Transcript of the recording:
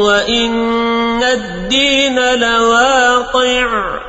وإن الدين لواقع